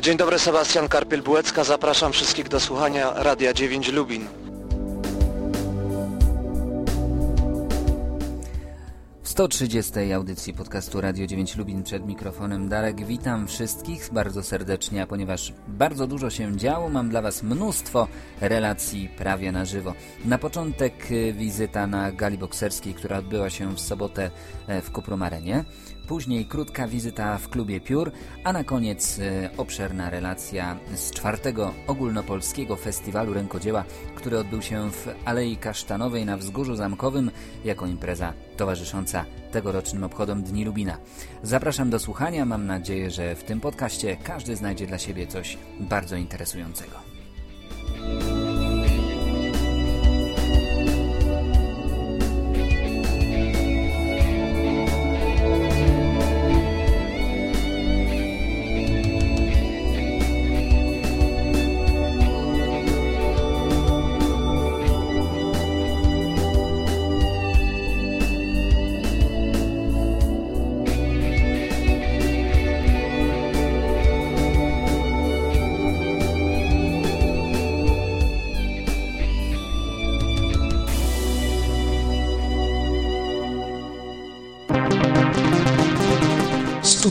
Dzień dobry, Sebastian Karpiel-Bułecka. Zapraszam wszystkich do słuchania Radia 9 Lubin. W 130. audycji podcastu Radio 9 Lubin przed mikrofonem Darek. Witam wszystkich bardzo serdecznie, a ponieważ bardzo dużo się działo, mam dla Was mnóstwo relacji prawie na żywo. Na początek y, wizyta na gali bokserskiej, która odbyła się w sobotę e, w Kupromarenie. Później krótka wizyta w klubie Piór, a na koniec e, obszerna relacja z czwartego ogólnopolskiego festiwalu rękodzieła, który odbył się w Alei Kasztanowej na Wzgórzu Zamkowym jako impreza towarzysząca tegorocznym obchodom Dni Lubina. Zapraszam do słuchania, mam nadzieję, że w tym podcaście każdy znajdzie dla siebie coś bardzo interesującego.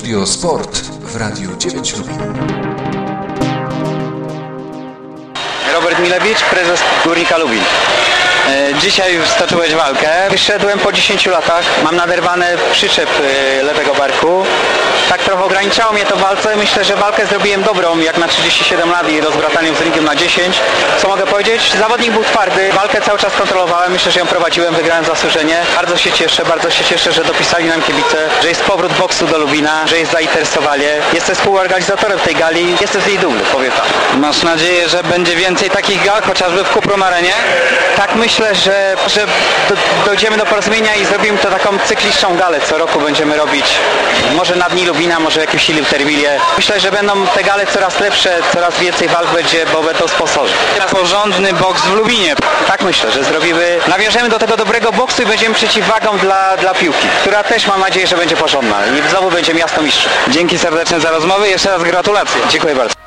Studio Sport w Radiu 9 Lubin. Robert Milewicz, prezes Górnika Lubin. E, Dzisiaj stoczyłeś walkę. Wyszedłem po 10 latach. Mam naderwany przyczep e, lewego barku. Tak trochę ograniczało mnie to walce. Myślę, że walkę zrobiłem dobrą, jak na 37 lat i rozbrataniem z ringiem na 10. Co mogę powiedzieć? Zawodnik był twardy. Walkę cały czas kontrolowałem. Myślę, że ją prowadziłem, wygrałem zasłużenie. Bardzo się cieszę, bardzo się cieszę, że dopisali nam kibice, że jest powrót boksu do Lubina, że jest zainteresowanie. Jestem współorganizatorem tej gali. Jestem z niej dumny, powiem tak. Masz nadzieję, że będzie więcej takich gal, chociażby w Kuprum Arenie? Tak myślę, że, że do, dojdziemy do porozumienia i zrobimy to taką cykliczną galę. Co roku będziemy robić może na Dni Lubina, może jakieś Terwilie. Myślę, że będą te gale coraz lepsze, coraz więcej walk będzie, bo będą sponsorzy. Porządny boks w Lubinie. Tak myślę, że zrobimy, nawiążemy do tego dobrego boksu i będziemy przeciwwagą dla, dla piłki, która też mam nadzieję, że będzie porządna i znowu będzie miasto mistrzów. Dzięki serdecznie za rozmowę i jeszcze raz gratulacje. Dziękuję bardzo.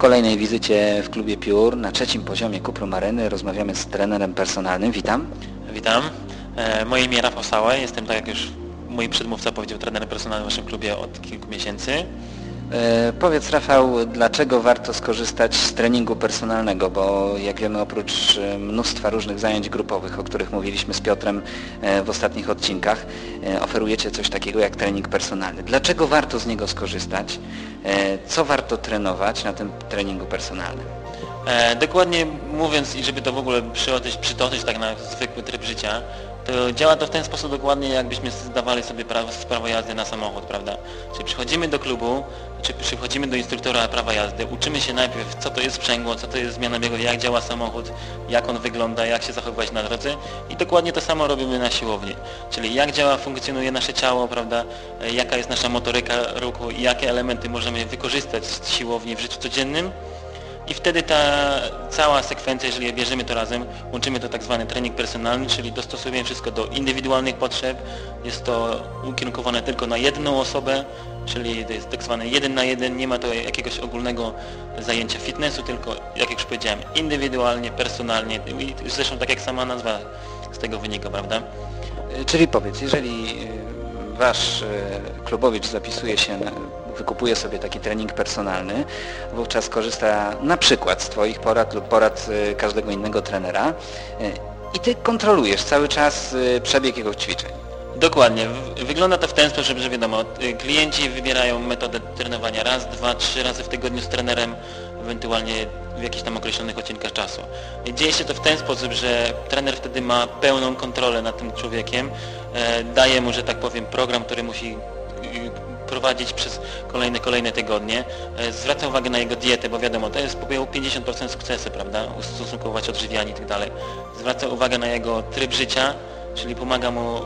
Kolejnej wizycie w klubie Piór na trzecim poziomie Kuprum Areny rozmawiamy z trenerem personalnym. Witam. Witam. E, Moje imię Rafał Sałe. Jestem, tak jak już mój przedmówca powiedział, trenerem personalnym w naszym klubie od kilku miesięcy. E, powiedz Rafał, dlaczego warto skorzystać z treningu personalnego, bo jak wiemy oprócz e, mnóstwa różnych zajęć grupowych, o których mówiliśmy z Piotrem e, w ostatnich odcinkach, oferujecie coś takiego jak trening personalny. Dlaczego warto z niego skorzystać? Co warto trenować na tym treningu personalnym? Dokładnie mówiąc i żeby to w ogóle przytoczyć, przytoczyć tak na zwykły tryb życia, to działa to w ten sposób dokładnie jakbyśmy zdawali sobie prawo, prawo jazdy na samochód, prawda? Czyli przychodzimy do klubu, czy przychodzimy do instruktora prawa jazdy, uczymy się najpierw co to jest sprzęgło, co to jest zmiana biegu, jak działa samochód, jak on wygląda, jak się zachowywać na drodze i dokładnie to samo robimy na siłowni. Czyli jak działa, funkcjonuje nasze ciało, prawda? E, Jaka jest nasza motoryka ruchu i jakie elementy możemy wykorzystać z siłowni w życiu codziennym i wtedy ta cała sekwencja, jeżeli bierzemy to razem, łączymy to tak zwany trening personalny, czyli dostosujemy wszystko do indywidualnych potrzeb. Jest to ukierunkowane tylko na jedną osobę, czyli to jest tak zwany jeden na jeden, nie ma to jakiegoś ogólnego zajęcia fitnessu, tylko jak już powiedziałem, indywidualnie, personalnie i zresztą tak jak sama nazwa z tego wynika, prawda? Czyli powiedz, jeżeli wasz e, klubowicz zapisuje się, wykupuje sobie taki trening personalny, wówczas korzysta na przykład z Twoich porad lub porad e, każdego innego trenera e, i Ty kontrolujesz cały czas przebieg jego ćwiczeń. Dokładnie. Wygląda to w ten sposób, że wiadomo, klienci wybierają metodę trenowania raz, dwa, trzy razy w tygodniu z trenerem, ewentualnie w jakichś tam określonych odcinkach czasu. Dzieje się to w ten sposób, że trener wtedy ma pełną kontrolę nad tym człowiekiem, e, daje mu, że tak powiem, program, który musi y, prowadzić przez kolejne, kolejne tygodnie. E, Zwraca uwagę na jego dietę, bo wiadomo, to jest po 50% sukcesu, prawda? Ustosunkować odżywianie i tak dalej. Zwraca uwagę na jego tryb życia, czyli pomaga mu e,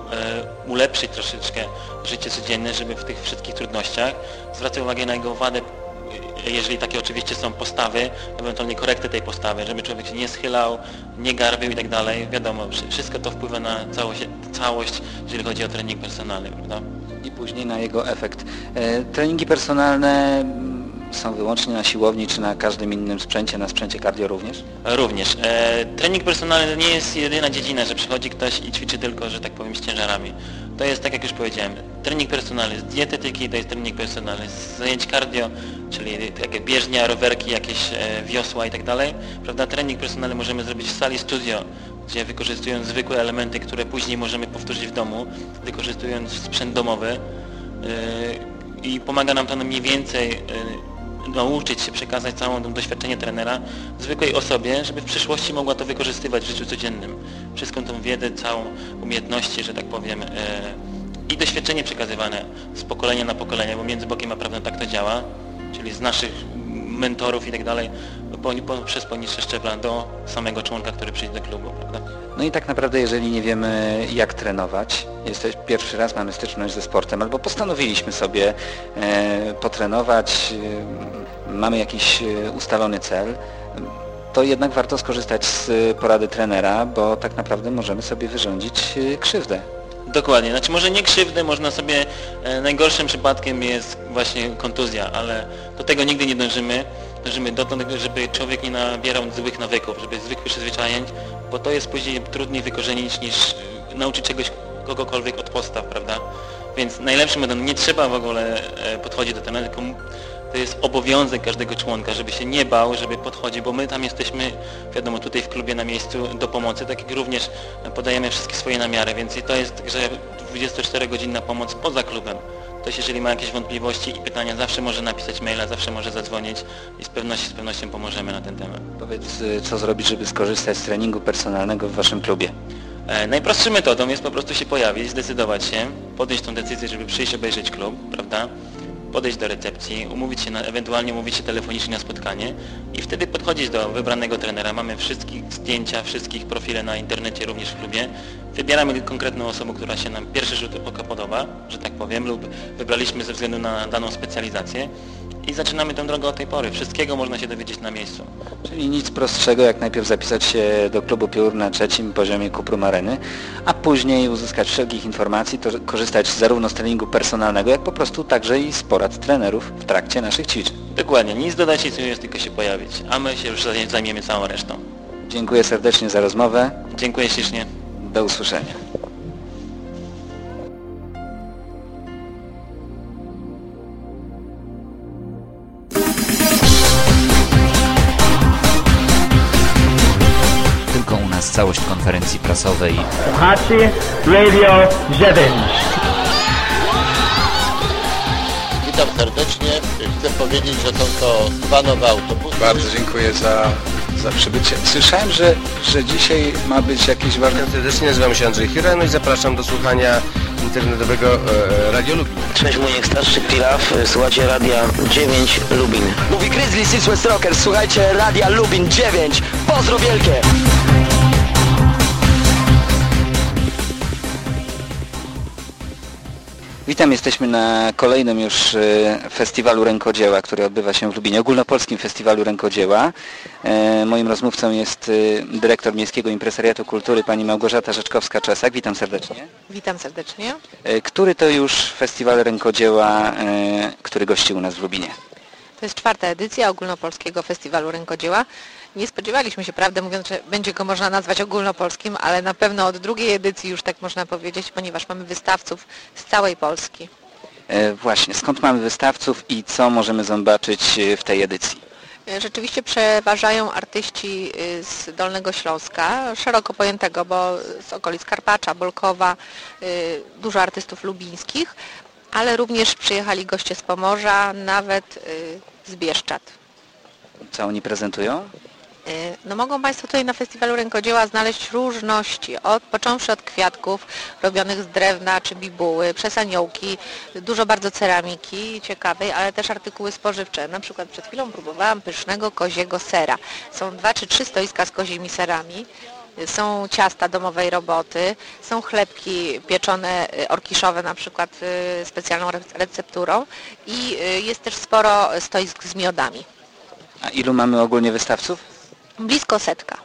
ulepszyć troszeczkę życie codzienne, żeby w tych wszystkich trudnościach. Zwraca uwagę na jego wadę jeżeli takie oczywiście są postawy, ewentualnie korekty tej postawy, żeby człowiek się nie schylał, nie garbił i tak dalej. Wiadomo, wszy- wszystko to wpływa na całość, całość jeżeli chodzi o trening personalny, prawda? I później na jego efekt. E, Treningi personalne mm, są wyłącznie na siłowni czy na każdym innym sprzęcie, na sprzęcie cardio również? Również. E, trening personalny to nie jest jedyna dziedzina, że przychodzi ktoś i ćwiczy tylko, że tak powiem, z ciężarami. To jest, tak jak już powiedziałem, trening personalny z dietetyki, to jest trening personalny z zajęć cardio, czyli takie bieżnia, rowerki, jakieś e, wiosła i tak. Prawda? Trening personalny możemy zrobić w sali studio, gdzie wykorzystując zwykłe elementy, które później możemy powtórzyć w domu, wykorzystując sprzęt domowy e, i pomaga nam to mniej więcej e, nauczyć się przekazać całą doświadczenie trenera zwykłej osobie, żeby w przyszłości mogła to wykorzystywać w życiu codziennym. Wszystką tą wiedzę, całą umiejętności, że tak powiem, i doświadczenie przekazywane z pokolenia na pokolenie, bo między bokiem a tak to działa, czyli z naszych mentorów i tak dalej, przez poniższe szczebla do samego członka, który przyjdzie do klubu, prawda? No i tak naprawdę, jeżeli nie wiemy jak trenować, jesteś pierwszy raz mamy styczność ze sportem, albo postanowiliśmy sobie e, potrenować, e, mamy jakiś e, ustalony cel, to jednak warto skorzystać z porady trenera, bo tak naprawdę możemy sobie wyrządzić e, krzywdę. Dokładnie, znaczy może nie krzywdę, można sobie, e, najgorszym przypadkiem jest właśnie kontuzja, ale do tego nigdy nie dążymy. Dążymy do tego, żeby człowiek nie nabierał złych nawyków, żeby zwykłych przyzwyczajeń, bo to jest później trudniej wykorzenić niż e, nauczyć czegoś kogokolwiek od podstaw, prawda? Więc najlepszym metodą, nie trzeba w ogóle e, podchodzić do tematu, tylko to jest obowiązek każdego członka, żeby się nie bał, żeby podchodzić, bo my tam jesteśmy, wiadomo, tutaj w klubie na miejscu do pomocy, tak jak również podajemy wszystkie swoje namiary, więc to jest także 24-godzinna pomoc poza klubem. Ktoś jeżeli ma jakieś wątpliwości i pytania, zawsze może napisać maila, zawsze może zadzwonić i z pewnością, z pewnością pomożemy na ten temat. Powiedz, e, co zrobić, żeby skorzystać z treningu personalnego w Waszym klubie? E, Najprostszą metodą jest po prostu się pojawić, zdecydować się, podjąć tą decyzję, żeby przyjść obejrzeć klub, prawda? Podejść do recepcji, umówić się, na, ewentualnie umówić się telefonicznie na spotkanie i wtedy podchodzić do wybranego trenera. Mamy wszystkich zdjęcia, wszystkich profile na internecie, również w klubie. Wybieramy konkretną osobę, która się nam pierwszy rzut oka podoba, że tak powiem, lub wybraliśmy ze względu na daną specjalizację i zaczynamy tę drogę od tej pory. Wszystkiego można się dowiedzieć na miejscu. Czyli nic prostszego, jak najpierw zapisać się do klubu Piór na trzecim poziomie Kuprum Areny, a później uzyskać wszelkich informacji, to korzystać zarówno z treningu personalnego, jak po prostu także i z porad trenerów w trakcie naszych ćwiczeń. Dokładnie, nic dodać, nic ująć, tylko się pojawić, a my się już zaj- zajmiemy całą resztą. Dziękuję serdecznie za rozmowę. Dziękuję ślicznie. Do usłyszenia. Tylko u nas całość konferencji prasowej Słuchacie Radio 9. Witam serdecznie. Chcę powiedzieć, że są to dwa nowe autobusy. Bardzo dziękuję za, za przybycie. Słyszałem, że, że dzisiaj ma być jakiś warsztat. Serdecznie nazywam się Andrzej Hira, no i zapraszam do słuchania internetowego e, Radio Lubin. Cześć, Muniek Starszy Pilaw, słuchajcie Radia 9 Lubin. Mówi Grizzly Six West Rockers, słuchajcie Radia Lubin 9. Pozdro wielkie! Witam, jesteśmy na kolejnym już e, festiwalu rękodzieła, który odbywa się w Lubinie, ogólnopolskim festiwalu rękodzieła. E, Moim rozmówcą jest e, dyrektor Miejskiego Impresariatu Kultury pani Małgorzata Rzeczkowska-Czesak. Witam serdecznie. Witam serdecznie. E, Który to już festiwal rękodzieła, e, który gości u nas w Lubinie? To jest czwarta edycja Ogólnopolskiego Festiwalu Rękodzieła. Nie spodziewaliśmy się, prawdę mówiąc, że będzie go można nazwać ogólnopolskim, ale na pewno od drugiej edycji już tak można powiedzieć, ponieważ mamy wystawców z całej Polski. E, Właśnie, skąd mamy wystawców i co możemy zobaczyć e, w tej edycji? E, Rzeczywiście przeważają artyści z Dolnego Śląska, szeroko pojętego, bo z okolic Karpacza, Bolkowa, dużo artystów lubińskich, ale również przyjechali goście z Pomorza, nawet z Bieszczad. Co oni prezentują? Y, No mogą Państwo tutaj na Festiwalu Rękodzieła znaleźć różności, od, począwszy od kwiatków robionych z drewna czy bibuły, przez aniołki, dużo bardzo ceramiki ciekawej, ale też artykuły spożywcze. Na przykład przed chwilą próbowałam pysznego koziego sera. Są dwa czy trzy stoiska z kozimi serami. Są ciasta domowej roboty, są chlebki pieczone y, orkiszowe na przykład y, specjalną re- recepturą i jest też sporo stoisk z miodami. A ilu mamy ogólnie wystawców? Blisko setka.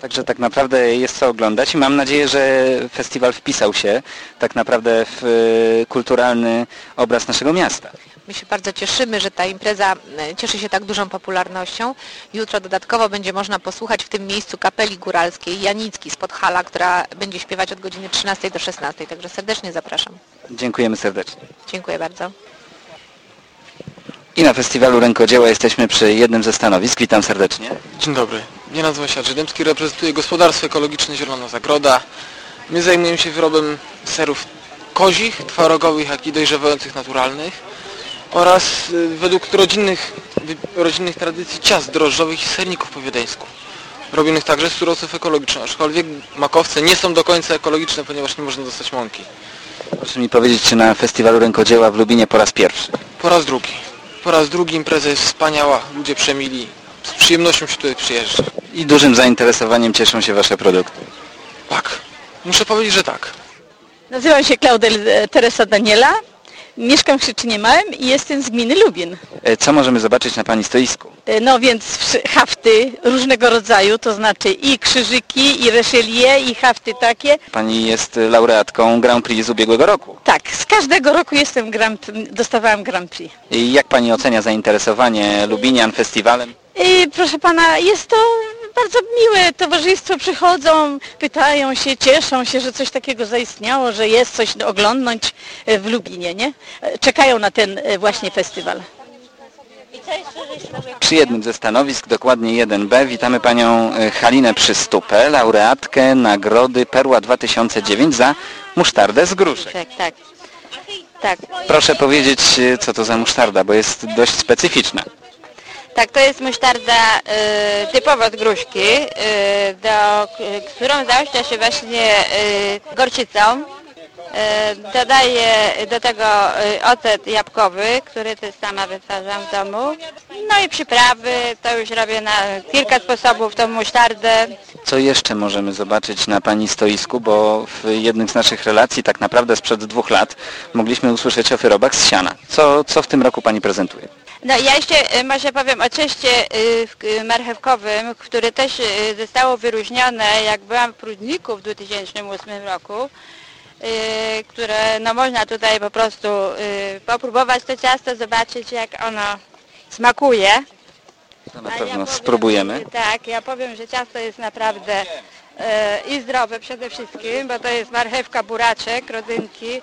Także tak naprawdę jest co oglądać i mam nadzieję, że festiwal wpisał się tak naprawdę w e, kulturalny obraz naszego miasta. My się bardzo cieszymy, że ta impreza e, cieszy się tak dużą popularnością. Jutro dodatkowo będzie można posłuchać w tym miejscu kapeli góralskiej Janicki z Podhala, która będzie śpiewać od godziny 13 do 16. Także serdecznie zapraszam. Dziękujemy serdecznie. Dziękuję bardzo. I na festiwalu rękodzieła jesteśmy przy jednym ze stanowisk. Witam serdecznie. Dzień dobry. Ja nazywam się Andrzej Dębski, reprezentuję gospodarstwo ekologiczne Zielona Zagroda. My zajmujemy się wyrobem serów kozich, twarogowych, jak i dojrzewających naturalnych oraz y, według rodzinnych, rodzinnych tradycji ciast drożdżowych i serników po wiedeńsku. Robionych także z surowców ekologicznych, aczkolwiek makowce nie są do końca ekologiczne, ponieważ nie można dostać mąki. Proszę mi powiedzieć, czy na festiwalu rękodzieła w Lubinie po raz pierwszy? Po raz drugi. Po raz drugi impreza jest wspaniała, ludzie przemili. Z przyjemnością się tutaj przyjeżdża. I dużym zainteresowaniem cieszą się Wasze produkty. Tak. Muszę powiedzieć, że tak. Nazywam się Klaudel Teresa Daniela, mieszkam w Krzyczynie Małym i jestem z gminy Lubin. E, Co możemy zobaczyć na Pani stoisku? E, No więc hafty różnego rodzaju, to znaczy i krzyżyki, i reszelie, i hafty takie. Pani jest laureatką Grand Prix z ubiegłego roku. Tak, z każdego roku jestem Grand, dostawałam Grand Prix. I jak Pani ocenia zainteresowanie Lubinian festiwalem? I proszę pana, jest to bardzo miłe, towarzystwo przychodzą, pytają się, cieszą się, że coś takiego zaistniało, że jest coś oglądnąć e, w Lubinie, nie? E, Czekają na ten e, właśnie festiwal. Przy jednym ze stanowisk, dokładnie 1B, witamy Panią Halinę Przystupę, laureatkę Nagrody Perła 2009 za musztardę z gruszek. Tak, tak. Tak, Proszę powiedzieć, co to za musztarda, bo jest dość specyficzna. Tak, to jest musztarda y, typowo od gruszki, y, do, k- którą zaościa się właśnie y, gorczycą. Y, dodaję do tego y, ocet jabłkowy, który też sama wytwarzam w domu. No i przyprawy, to już robię na kilka sposobów tą musztardę. Co jeszcze możemy zobaczyć na Pani stoisku, bo w jednym z naszych relacji, tak naprawdę sprzed dwóch lat, mogliśmy usłyszeć o wyrobach z siana. Co, co w tym roku Pani prezentuje? No ja jeszcze y, może powiem o y, marchewkowym, które też zostało wyróżnione, jak byłam w Prudniku w 2008 roku, które no można tutaj po prostu y, popróbować to ciasto, zobaczyć jak ono smakuje. To na pewno spróbujemy. Tak, ja powiem, że ciasto jest naprawdę e, i zdrowe przede wszystkim, bo to jest marchewka, buraczek, rodzynki,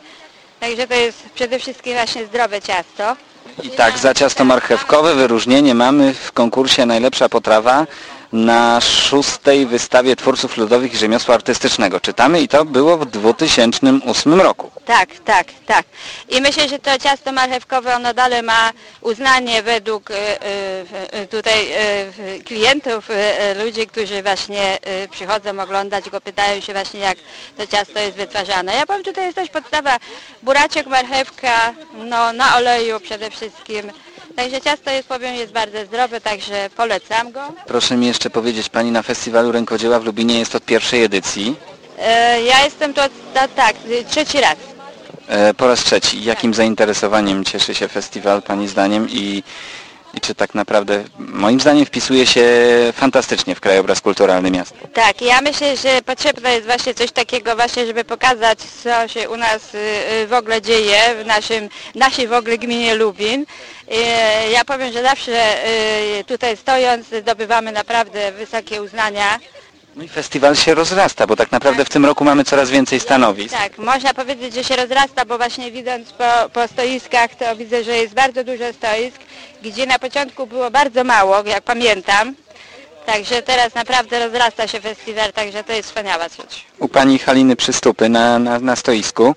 także to jest przede wszystkim właśnie zdrowe ciasto. I tak, za ciasto marchewkowe wyróżnienie mamy w konkursie Najlepsza Potrawa na szóstej wystawie twórców ludowych i rzemiosła artystycznego. Czytamy i to było w 2008 roku. Tak, tak, tak. I myślę, że to ciasto marchewkowe ono dalej ma uznanie według e, e, e, tutaj e, klientów, e, e, ludzi, którzy właśnie przychodzą oglądać go, pytają się właśnie jak to ciasto jest wytwarzane. Ja powiem, tutaj jest też podstawa buraczek, marchewka, no na oleju przede wszystkim. Także ciasto jest, powiem, jest bardzo zdrowe, także polecam go. Proszę mi jeszcze powiedzieć, Pani na Festiwalu Rękodzieła w Lubinie jest od pierwszej edycji. E, Ja jestem tu, tak, trzeci raz. E, Po raz trzeci. Jakim zainteresowaniem cieszy się festiwal Pani zdaniem i, i czy tak naprawdę moim zdaniem wpisuje się fantastycznie w krajobraz kulturalny miasta? Tak, ja myślę, że potrzebne jest właśnie coś takiego właśnie, żeby pokazać, co się u nas y, y, w ogóle dzieje w naszym, naszej w ogóle gminie Lubin. Y, Ja powiem, że zawsze tutaj stojąc zdobywamy naprawdę wysokie uznania. No i festiwal się rozrasta, bo tak naprawdę w tym roku mamy coraz więcej stanowisk. Tak, można powiedzieć, że się rozrasta, bo właśnie widząc po, po stoiskach, to widzę, że jest bardzo dużo stoisk, gdzie na początku było bardzo mało, jak pamiętam. Także teraz naprawdę rozrasta się festiwal, także to jest wspaniała rzecz. U Pani Haliny Przystupy na, na, na stoisku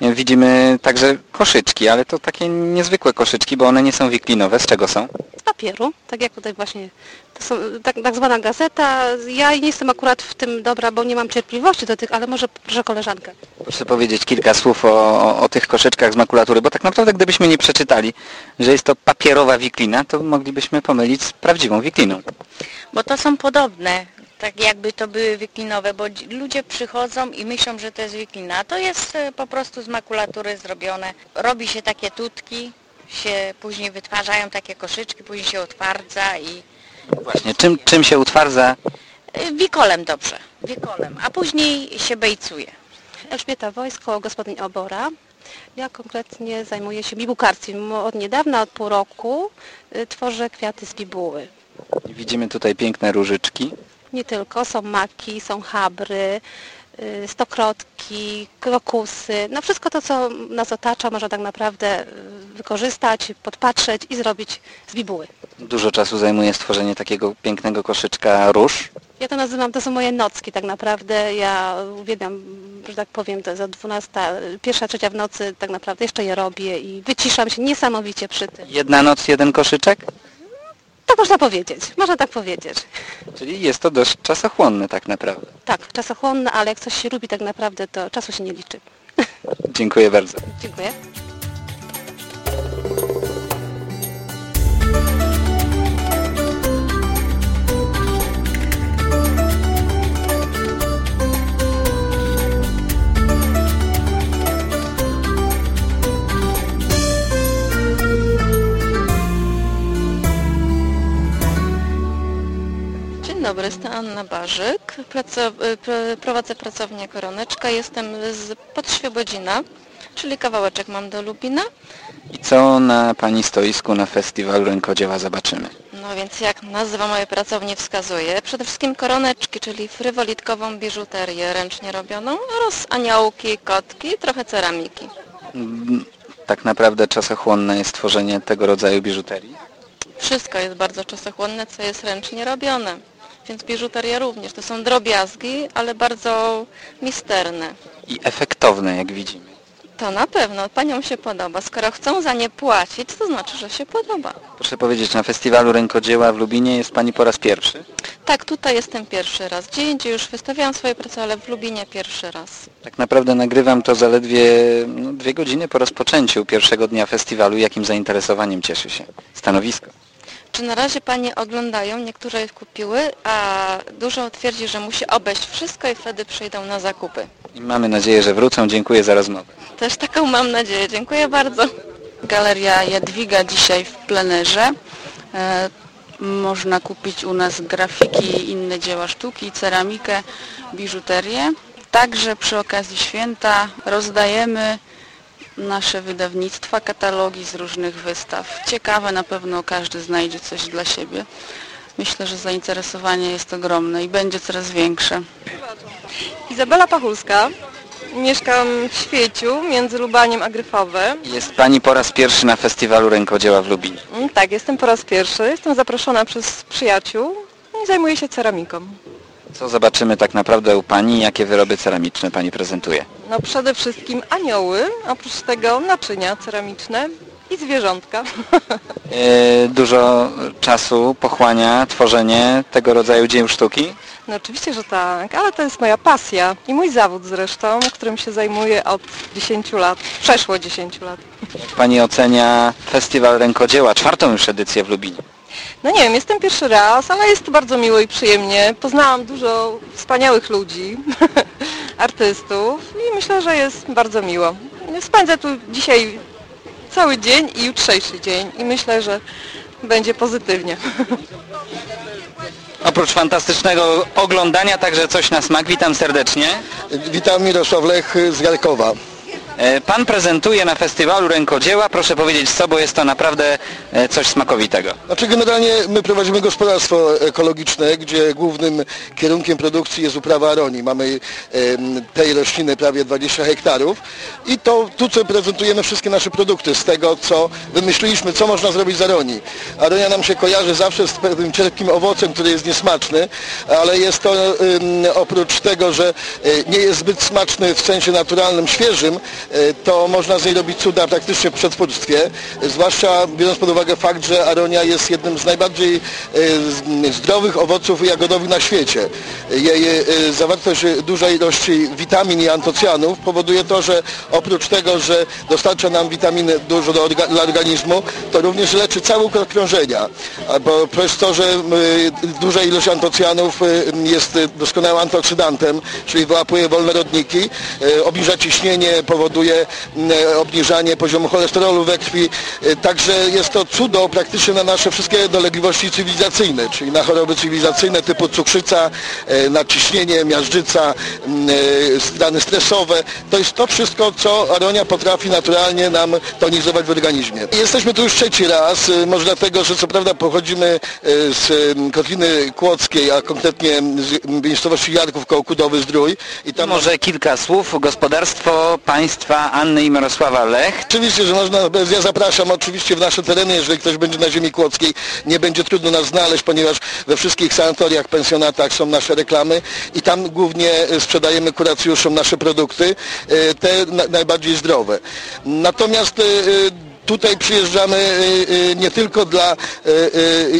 widzimy także koszyczki, ale to takie niezwykłe koszyczki, bo one nie są wiklinowe. Z czego są? No papieru, tak jak tutaj właśnie, to są tak, tak zwana gazeta. Ja nie jestem akurat w tym dobra, bo nie mam cierpliwości do tych, ale może proszę koleżankę. Proszę powiedzieć kilka słów o, o, o tych koszyczkach z makulatury, bo tak naprawdę gdybyśmy nie przeczytali, że jest to papierowa wiklina, to moglibyśmy pomylić z prawdziwą wikliną. Bo to są podobne, tak jakby to były wiklinowe, bo dzi- ludzie przychodzą i myślą, że to jest wiklina, a to jest e, po prostu z makulatury zrobione. Robi się takie tutki, się później wytwarzają takie koszyczki, później się otwardza i Właśnie, czym, czym się utwardza? e, wikolem dobrze, wikolem, a później się bejcuje. Elżbieta Wojsko, gospodyń Obora. Ja konkretnie zajmuję się bibułkarstwem. Od niedawna, od pół roku y, tworzę kwiaty z bibuły. Widzimy tutaj piękne różyczki. Nie tylko, są maki, są habry, y, stokrotki, krokusy. No wszystko to, co nas otacza, można tak naprawdę y, wykorzystać, podpatrzeć i zrobić z bibuły. Dużo czasu zajmuje stworzenie takiego pięknego koszyczka róż. Ja to nazywam, to są moje nocki tak naprawdę. Ja uwielbiam, że tak powiem, to jest od 12, pierwsza, trzecia w nocy tak naprawdę jeszcze je robię i wyciszam się niesamowicie przy tym. Jedna noc, jeden koszyczek? Tak można powiedzieć, można tak powiedzieć. Czyli jest to dość czasochłonne tak naprawdę. Tak, czasochłonne, ale jak coś się lubi tak naprawdę, to czasu się nie liczy. Dziękuję bardzo. Dziękuję. Jestem Anna Barzyk, Praco- pr- prowadzę pracownię Koroneczka, jestem z Podświebodzina, czyli kawałeczek mam do Lubina. I co na Pani stoisku na festiwalu rękodzieła zobaczymy? No więc jak nazwa mojej pracowni wskazuje, przede wszystkim koroneczki, czyli frywolitkową biżuterię ręcznie robioną oraz aniołki, kotki, trochę ceramiki. Mm, Tak naprawdę czasochłonne jest tworzenie tego rodzaju biżuterii. Wszystko jest bardzo czasochłonne, co jest ręcznie robione, więc biżuteria również. To są drobiazgi, ale bardzo misterne. I efektowne, jak widzimy. To na pewno Paniom się podoba. Skoro chcą za nie płacić, to znaczy, że się podoba. Proszę powiedzieć, na festiwalu rękodzieła w Lubinie jest Pani po raz pierwszy? Tak, tutaj jestem pierwszy raz. Gdzie indziej już wystawiałam swoje prace, ale w Lubinie pierwszy raz. Tak naprawdę nagrywam to zaledwie no, dwie godziny po rozpoczęciu pierwszego dnia festiwalu. Jakim zainteresowaniem cieszy się stanowisko? Czy na razie Panie oglądają, niektóre je kupiły, a dużo twierdzi, że musi obejść wszystko i wtedy przyjdą na zakupy. I mamy nadzieję, że wrócą. Dziękuję za rozmowę. Też taką mam nadzieję. Dziękuję bardzo. Galeria Jadwiga dzisiaj w plenerze. E, można kupić u nas grafiki inne dzieła sztuki, ceramikę, biżuterię. Także przy okazji święta rozdajemy nasze wydawnictwa, katalogi z różnych wystaw. Ciekawe, na pewno każdy znajdzie coś dla siebie. Myślę, że zainteresowanie jest ogromne i będzie coraz większe. Izabela Pachulska. Mieszkam w Świeciu, między Lubaniem a Gryfowem. Jest Pani po raz pierwszy na festiwalu rękodzieła w Lubinie. Mm, Tak, jestem po raz pierwszy. Jestem zaproszona przez przyjaciół i zajmuję się ceramiką. Co zobaczymy tak naprawdę u Pani? Jakie wyroby ceramiczne Pani prezentuje? No przede wszystkim anioły, oprócz tego naczynia ceramiczne i zwierzątka. E, dużo czasu pochłania tworzenie tego rodzaju dzieł sztuki. No oczywiście, że tak, ale to jest moja pasja i mój zawód zresztą, którym się zajmuję od 10 lat, przeszło 10 lat. Jak Pani ocenia festiwal rękodzieła, czwartą już edycję w Lubinie? No nie wiem, jestem pierwszy raz, ale jest bardzo miło i przyjemnie. Poznałam dużo wspaniałych ludzi, artystów i myślę, że jest bardzo miło. Spędzę tu dzisiaj cały dzień i jutrzejszy dzień i myślę, że będzie pozytywnie. Oprócz fantastycznego oglądania, także coś na smak. Witam serdecznie. Witam Mirosław Lech z Jarkowa. E, Pan prezentuje na festiwalu rękodzieła. Proszę powiedzieć co, bo jest to naprawdę e, coś smakowitego. Znaczy generalnie my prowadzimy gospodarstwo ekologiczne, gdzie głównym kierunkiem produkcji jest uprawa aronii. Mamy em, tej rośliny prawie 20 hektarów i to tu co prezentujemy wszystkie nasze produkty z tego co wymyśliliśmy, co można zrobić z aronii. Aronia nam się kojarzy zawsze z pewnym cierpkim owocem, który jest niesmaczny, ale jest to oprócz tego, że e, nie jest zbyt smaczny w sensie naturalnym, świeżym, e, to można z niej robić cuda praktycznie w przetwórstwie, zwłaszcza biorąc pod uwagę fakt, że aronia jest jednym z najbardziej e, zdrowych owoców jagodowych na świecie. Jej e, zawartość dużej ilości witamin i antocjanów powoduje to, że oprócz tego, że dostarcza nam witaminy dużo do orga, dla organizmu, to również leczy cały układ krążenia, bo przez to, że duża ilość antocjanów jest doskonałym antyoksydantem, czyli wyłapuje wolne rodniki, obniża ciśnienie, powoduje m, obniżanie poziomu cholesterolu we krwi, y, także jest to cudo praktycznie na nasze wszystkie dolegliwości cywilizacyjne, czyli na choroby cywilizacyjne typu cukrzyca, y, nadciśnienie, miażdżyca, stany stresowe. To jest to wszystko, co aronia potrafi naturalnie nam tonizować w organizmie. Jesteśmy tu już trzeci raz, może dlatego, że co prawda pochodzimy z Kotliny Kłodzkiej, a konkretnie z miejscowości Jarków koło Kudowy Zdrój. I tam Może kilka słów. Gospodarstwo państwa Anny i Mirosława Lech. Oczywiście, że można, ja zapraszam oczywiście w nasze tereny, jeżeli ktoś będzie na ziemi kłodzkiej, nie będzie trudno nas znaleźć, ponieważ we wszystkich sanatoriach, pensjonatach są nasze reklamy i tam głównie sprzedajemy kuracjuszom nasze produkty, e, te na, najbardziej zdrowe. Natomiast e, Tutaj przyjeżdżamy e, e, nie tylko dla e,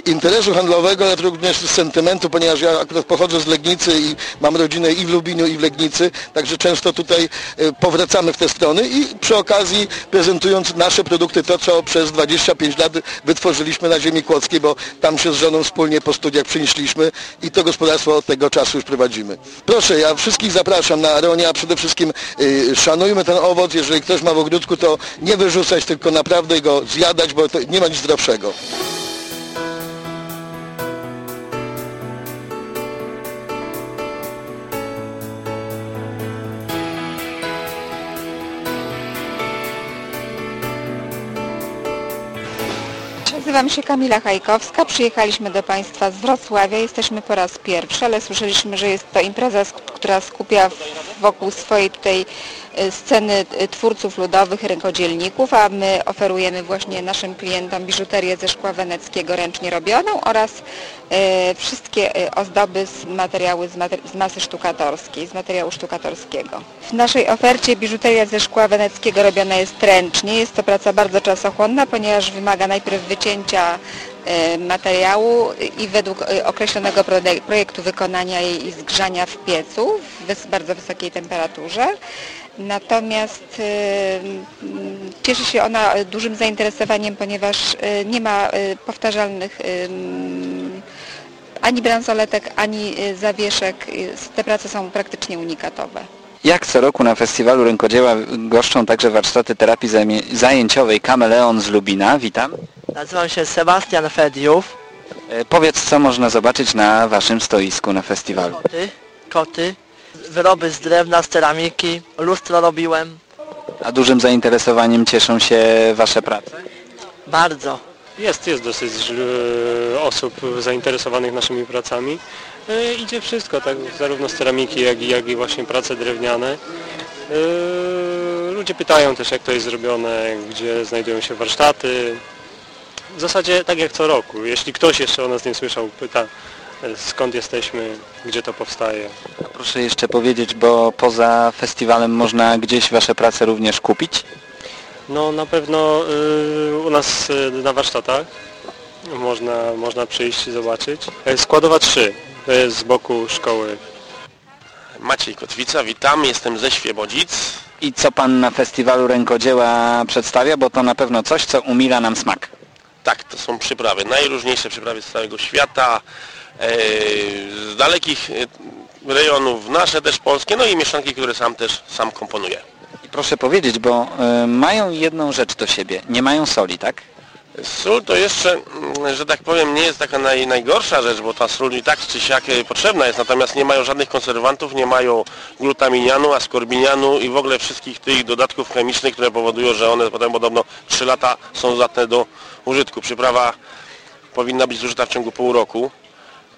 interesu handlowego, ale również z sentymentu, ponieważ ja akurat pochodzę z Legnicy i mam rodzinę i w Lubiniu, i w Legnicy, także często tutaj powracamy w te strony i przy okazji prezentując nasze produkty, to co przez 25 lat wytworzyliśmy na ziemi kłodzkiej, bo tam się z żoną wspólnie po studiach przynieśliśmy i to gospodarstwo od tego czasu już prowadzimy. Proszę, ja wszystkich zapraszam na Aronia, a przede wszystkim y, szanujmy ten owoc, jeżeli ktoś ma w ogródku, to nie wyrzucać, tylko naprawdę go zjadać, bo to nie ma nic zdrowszego. Nazywam się Kamila Hajkowska, przyjechaliśmy do Państwa z Wrocławia, jesteśmy po raz pierwszy, ale słyszeliśmy, że jest to impreza, która skupia wokół swojej tutaj sceny e, twórców ludowych, rękodzielników, a my oferujemy właśnie naszym klientom biżuterię ze szkła weneckiego ręcznie robioną oraz e, wszystkie e, ozdoby z materiału z, masy sztukatorskiej, z materiału sztukatorskiego. W naszej ofercie biżuteria ze szkła weneckiego robiona jest ręcznie. Jest to praca bardzo czasochłonna, ponieważ wymaga najpierw wycięcia e, materiału i według e, określonego projektu wykonania jej i zgrzania w piecu w bardzo wysokiej temperaturze. Natomiast e, mm, cieszy się ona dużym zainteresowaniem, ponieważ e, nie ma e, powtarzalnych mm, ani bransoletek, ani zawieszek. Te prace są praktycznie unikatowe. Jak co roku na festiwalu rękodzieła goszczą także warsztaty terapii zajęciowej Kameleon z Lubina. Witam. Nazywam się Sebastian Fediów. E, Powiedz, co można zobaczyć na waszym stoisku na festiwalu. Koty, koty, wyroby z drewna, z ceramiki, lustro robiłem. A dużym zainteresowaniem cieszą się wasze prace? Bardzo. Jest, jest dosyć e, osób zainteresowanych naszymi pracami. E, Idzie wszystko, tak, zarówno z ceramiki, jak i, jak i właśnie prace drewniane. E, Ludzie pytają też, jak to jest zrobione, gdzie znajdują się warsztaty. W zasadzie tak jak co roku. Jeśli ktoś jeszcze o nas nie słyszał, pyta skąd jesteśmy, gdzie to powstaje. A proszę jeszcze powiedzieć, bo poza festiwalem można gdzieś wasze prace również kupić? No na pewno y, u nas y, na warsztatach można, można przyjść i zobaczyć. E, Składowa 3, to jest z boku szkoły. Maciej Kotwica, witam, jestem ze Świebodzic. I co pan na festiwalu rękodzieła przedstawia, bo to na pewno coś, co umila nam smak. Tak, to są przyprawy, najróżniejsze przyprawy z całego świata, z dalekich e, rejonów, nasze też polskie, no i mieszanki, które sam też sam komponuję. I proszę powiedzieć, bo y, mają jedną rzecz do siebie, nie mają soli, tak? Sól to jeszcze, mm, że tak powiem, nie jest taka naj, najgorsza rzecz, bo ta sól i tak czy siak e, potrzebna jest, natomiast nie mają żadnych konserwantów, nie mają glutaminianu, askorbinianu i w ogóle wszystkich tych dodatków chemicznych, które powodują, że one potem podobno 3 lata są zdatne do użytku. Przyprawa powinna być zużyta w ciągu pół roku.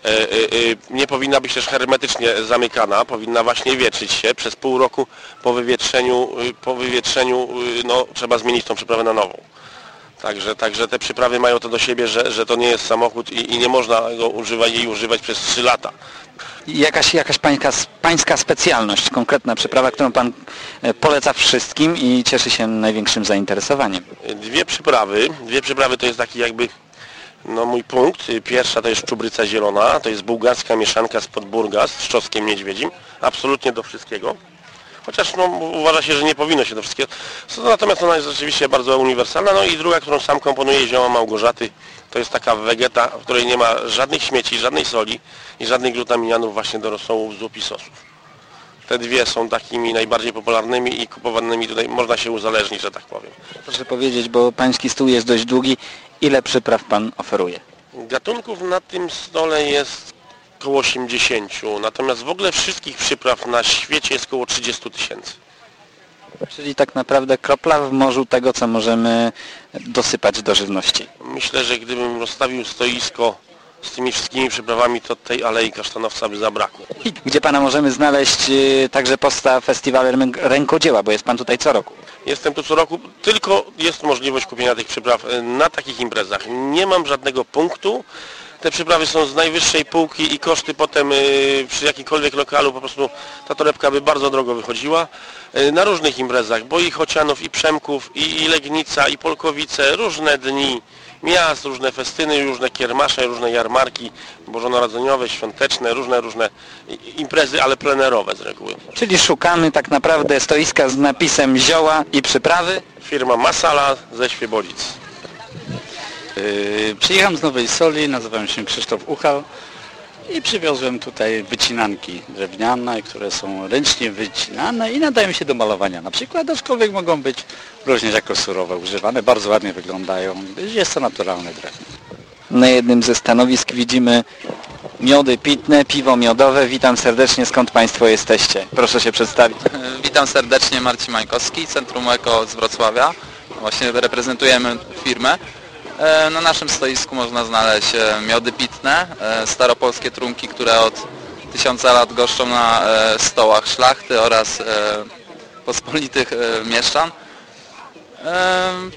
E, e, e, Nie powinna być też hermetycznie zamykana, powinna właśnie wietrzyć się. Przez pół roku po wywietrzeniu, po wywietrzeniu y, no, trzeba zmienić tą przyprawę na nową. Także, także te przyprawy mają to do siebie, że, że to nie jest samochód i, i nie można go używać, jej używać przez 3 lata. Jakaś, jakaś pańska, pańska specjalność, konkretna przyprawa, którą Pan poleca wszystkim i cieszy się największym zainteresowaniem. Dwie przyprawy, dwie przyprawy to jest taki jakby no mój punkt. Pierwsza to jest czubryca zielona, to jest bułgarska mieszanka z podburga z trzoskiem niedźwiedzim. Absolutnie do wszystkiego. Chociaż no, uważa się, że nie powinno się do wszystkiego. Natomiast ona jest rzeczywiście bardzo uniwersalna. No i druga, którą sam komponuję, zioła Małgorzaty, to jest taka wegeta, w której nie ma żadnych śmieci, żadnej soli i żadnych glutaminianów właśnie do rosołów, zup i sosów. Te dwie są takimi najbardziej popularnymi i kupowanymi tutaj można się uzależnić, że tak powiem. Proszę powiedzieć, bo pański stół jest dość długi. Ile przypraw Pan oferuje? Gatunków na tym stole jest około 80, natomiast w ogóle wszystkich przypraw na świecie jest około 30 tysięcy. Czyli tak naprawdę kropla w morzu tego, co możemy dosypać do żywności. Myślę, że gdybym rozstawił stoisko z tymi wszystkimi przyprawami, to tej alei kasztanowca by zabrakło. Gdzie Pana możemy znaleźć y, także posta festiwalu rękodzieła, bo jest Pan tutaj co roku? Jestem tu co roku, tylko jest możliwość kupienia tych przypraw y, na takich imprezach. Nie mam żadnego punktu. Te przyprawy są z najwyższej półki i koszty potem y, przy jakimkolwiek lokalu po prostu ta torebka by bardzo drogo wychodziła. Na różnych imprezach, bo i Chocianów, i Przemków, i Legnica, i Polkowice, różne dni miast, różne festyny, różne kiermasze, różne jarmarki bożonarodzeniowe, świąteczne, różne, różne imprezy, ale plenerowe z reguły. Czyli szukamy tak naprawdę stoiska z napisem zioła i przyprawy? Firma Masala ze Świebolic. Yy, przyjechałem z Nowej Soli, nazywam się Krzysztof Uchal i przywiozłem tutaj wycinanki drewniane, które są ręcznie wycinane i nadają się do malowania na przykład, aczkolwiek mogą być również jako surowe używane, bardzo ładnie wyglądają, jest to naturalne drewno. Na jednym ze stanowisk widzimy miody pitne, piwo miodowe. Witam serdecznie, skąd Państwo jesteście? Proszę się przedstawić. Witam serdecznie, Marcin Mańkowski, Centrum Eko z Wrocławia. Właśnie reprezentujemy firmę. E, na naszym stoisku można znaleźć e, miody pitne, e, staropolskie trunki, które od tysiąca lat goszczą na stołach szlachty oraz pospolitych mieszczan.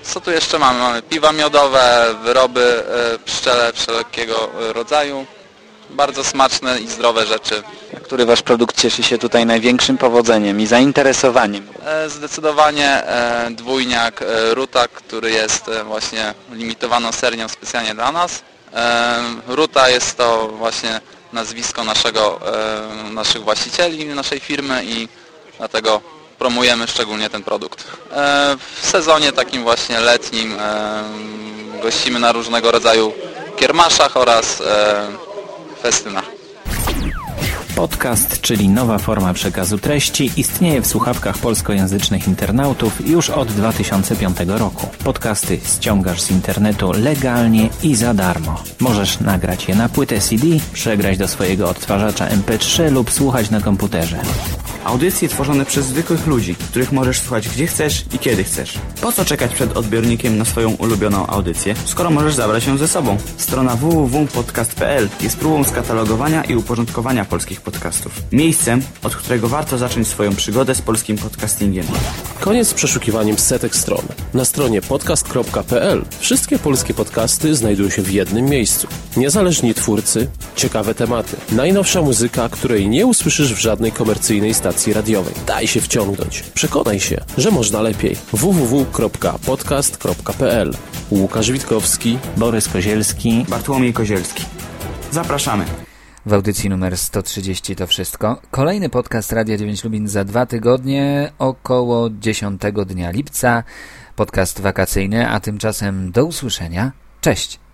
Co tu jeszcze mamy? Mamy piwa miodowe, wyroby pszczele wszelkiego rodzaju. Bardzo smaczne i zdrowe rzeczy. Który Wasz produkt cieszy się tutaj największym powodzeniem i zainteresowaniem? E, zdecydowanie e, dwójniak e, Ruta, który jest właśnie limitowaną serią specjalnie dla nas. Ruta jest to właśnie nazwisko naszego, naszych właścicieli, naszej firmy i dlatego promujemy szczególnie ten produkt. W sezonie takim właśnie letnim gościmy na różnego rodzaju kiermaszach oraz Feste machen. Podcast, czyli nowa forma przekazu treści, istnieje w słuchawkach polskojęzycznych internautów już od 2005 roku. Podcasty ściągasz z internetu legalnie i za darmo. Możesz nagrać je na płytę CD, przegrać do swojego odtwarzacza MP3 lub słuchać na komputerze. Audycje tworzone przez zwykłych ludzi, których możesz słuchać gdzie chcesz i kiedy chcesz. Po co czekać przed odbiornikiem na swoją ulubioną audycję, skoro możesz zabrać ją ze sobą? Strona www.podcast.pl jest próbą skatalogowania i uporządkowania polskich podcastów. Miejscem, od którego warto zacząć swoją przygodę z polskim podcastingiem. Koniec z przeszukiwaniem setek stron. Na stronie podcast.pl wszystkie polskie podcasty znajdują się w jednym miejscu. Niezależni twórcy, ciekawe tematy, najnowsza muzyka, której nie usłyszysz w żadnej komercyjnej stacji radiowej. Daj się wciągnąć. Przekonaj się, że można lepiej. www.podcast.pl Łukasz Witkowski, Borys Kozielski, Bartłomiej Kozielski. Zapraszamy. W audycji numer 130 to wszystko. Kolejny podcast Radia 9 Lubin za dwa tygodnie, około 10 dnia lipca. Podcast wakacyjny, a tymczasem do usłyszenia. Cześć!